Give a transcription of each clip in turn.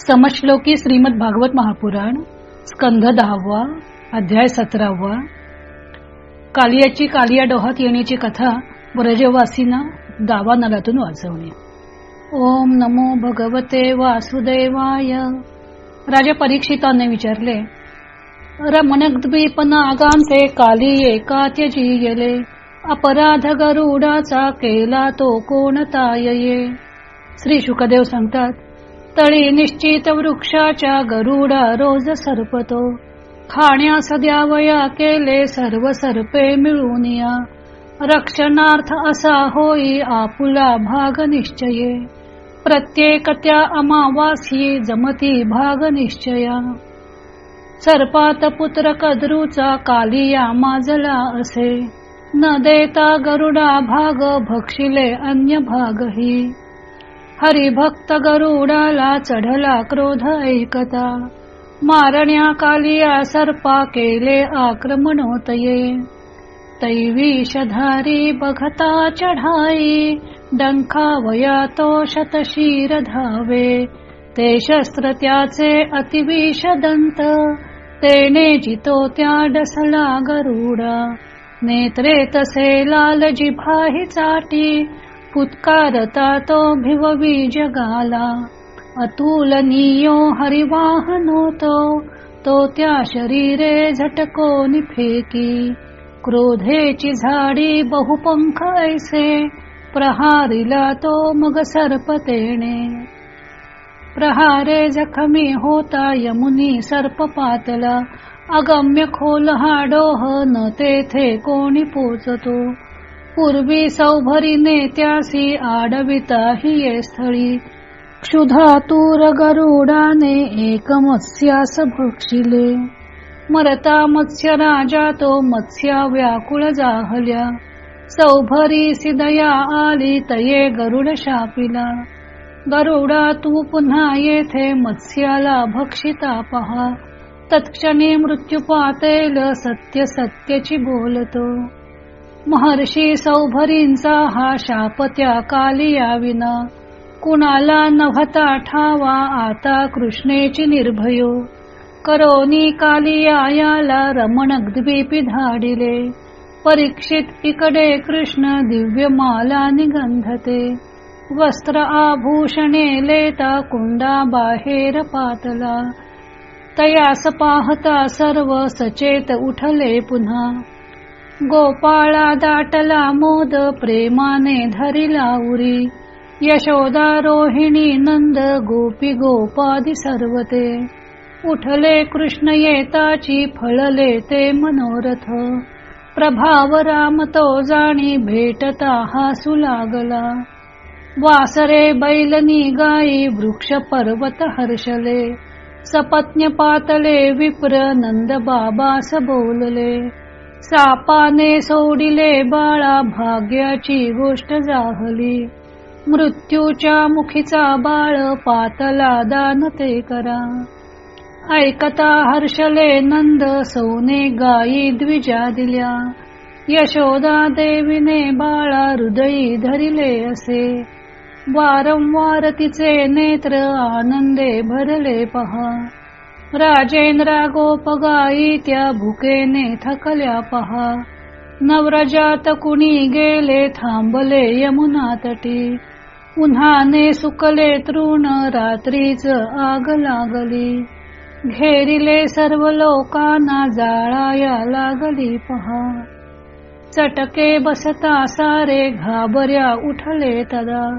समश्लोकी श्रीमद भागवत महापुराण स्कंध दहावा अध्याय सतरावा. कालियाची कालिया डोहात येण्याची कथा ब्रजवासींना दावा नलातून वाचवणे ओम नमो भगवते वासुदेवाय. राजा परीक्षितांनी विचारले रमणद्वीप नागांचे काली का गेले अपराध गरुडाचा केला तो कोणताये श्री शुकदेव सांगतात तळी निश्चित वृक्षाच्या गरुडा रोज सरपतो. खाण्यास द्यावया केले सर्व सरपे मिळून या. रक्षणार्थ असा होई आपुला भाग निश्चये. प्रत्येक त्या अमावासी जमती भाग निश्चया. सर्पात पुत्र कद्रूचा कालिया माजला असे. न देता गरुडा भाग भक्षिले अन्य भागही. हरिभक्त गरुडाला चढला क्रोध ऐकता. मारण्या कालिया सर्पा केले आक्रमणोतये तैविषधारी बघता चढाई डंखा वया तो शतशीर धावे. ते शस्त्र त्याचे अतिविष दंत तेने जितो त्या डसला गरुडा. नेत्रे तसे लाल जिभाही चाटी उत्कारता तो भिववी जगाला अतुलनीयो हरिवाहनो तो तो त्या शरीरे झटको फेकी क्रोधेची झाडी बहुपंख ऐसे प्रहारिला तो मग सर्पतेने प्रहारे जखमी होता यमुनी सर्प पातला अगम्य खोल हा डोह न तेथे कोणी पोचतो। पूर्वी सौभरीने त्यासी आडविता ही ये स्थळी. क्षुधा तूर गरुडाने एक मत्स्यास भक्षिले मरता मत्स्य राजा तो मत्स्या व्याकुळ जाहल्या. सौभरी सिदया आली तये गरुड शापिला. गरुडा तू पुन्हा येथे मत्स्याला भक्षिता पहा. तत्क्षणी मृत्यू पातेल सत्य सत्यची बोलतो. महर्षी सौभरींचा हा शापत्या कालिया कुणाला नभता ठावा आता कृष्णेची निर्भयो. करोनी कालियायाला रमणद्वीपी धाडिले. परीक्षित इकडे कृष्ण दिव्य माला निगंधते. वस्त्र आभूषणे लेता कुंडा बाहेर पातला. तयास पाहता सर्व सचेत उठले पुन्हा. गोपाळा दाटला मोद प्रेमाने धरिला उरी. यशोदा रोहिणी नंद गोपी गोपादी सर्वते. उठले कृष्ण येताची फळले ते मनोरथ. प्रभाव राम तो जाणी भेटता हासू लागला. वासरे बैलनी गाई वृक्ष पर्वत हर्षले. सपत्न्य पातले विप्र नंद बाबास बोलले. सापाने सोडिले बाळा भाग्याची गोष्ट जाहली. मृत्यूच्या मुखीचा बाळ पातला दान ते करा. ऐकता हर्षले नंद सोने गायी द्विजा दिल्या. यशोदा देवीने बाळा हृदयी धरिले असे. वारंवार तिचे नेत्र आनंदे भरले पहा. राजेंद्रा गोपगाई त्या भुकेने थकल्या पहा. नवरजात कुणी गेले थांबले यमुना तटी उन्हाने सुकले तृण रात्रीच आग लागली. घेरिले सर्व लोकांना जाळाया लागली पहा. चटके बसता सारे घाबऱ्या उठले तदा.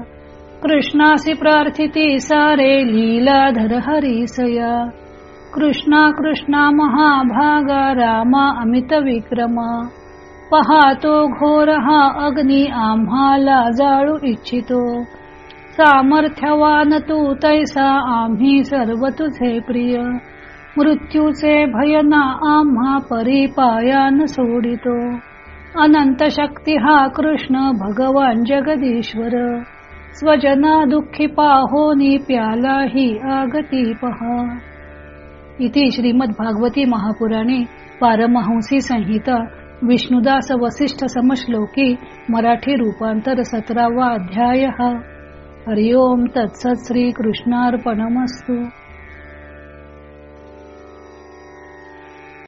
कृष्णासी प्रार्थिती सारे लीलाधर हरिसया. कृष्णा कृष्णा महाभागा रामा अमित विक्रम. पहातो घोर हा अग्नी आम्हाला जाळू इच्छितो. सामर्थ्यवान तू तैसा आम्ही सर्व तुझे प्रिय. मृत्यूचे भयना आम्हा परिपायान सोडितो. अनंत शक्ती हा कृष्ण भगवान जगदीश्वर. स्वजना दुःखी पाहोनी प्यालाही आगती पहा. इथे श्रीमद भागवती महापुराणे पारमहंसी संहिता विष्णुदास वसिष्ठ समश्लोकी मराठी रूपांतर सतरावा अध्याय। हरिओम तत्सत श्री कृष्णार्पणमस्तू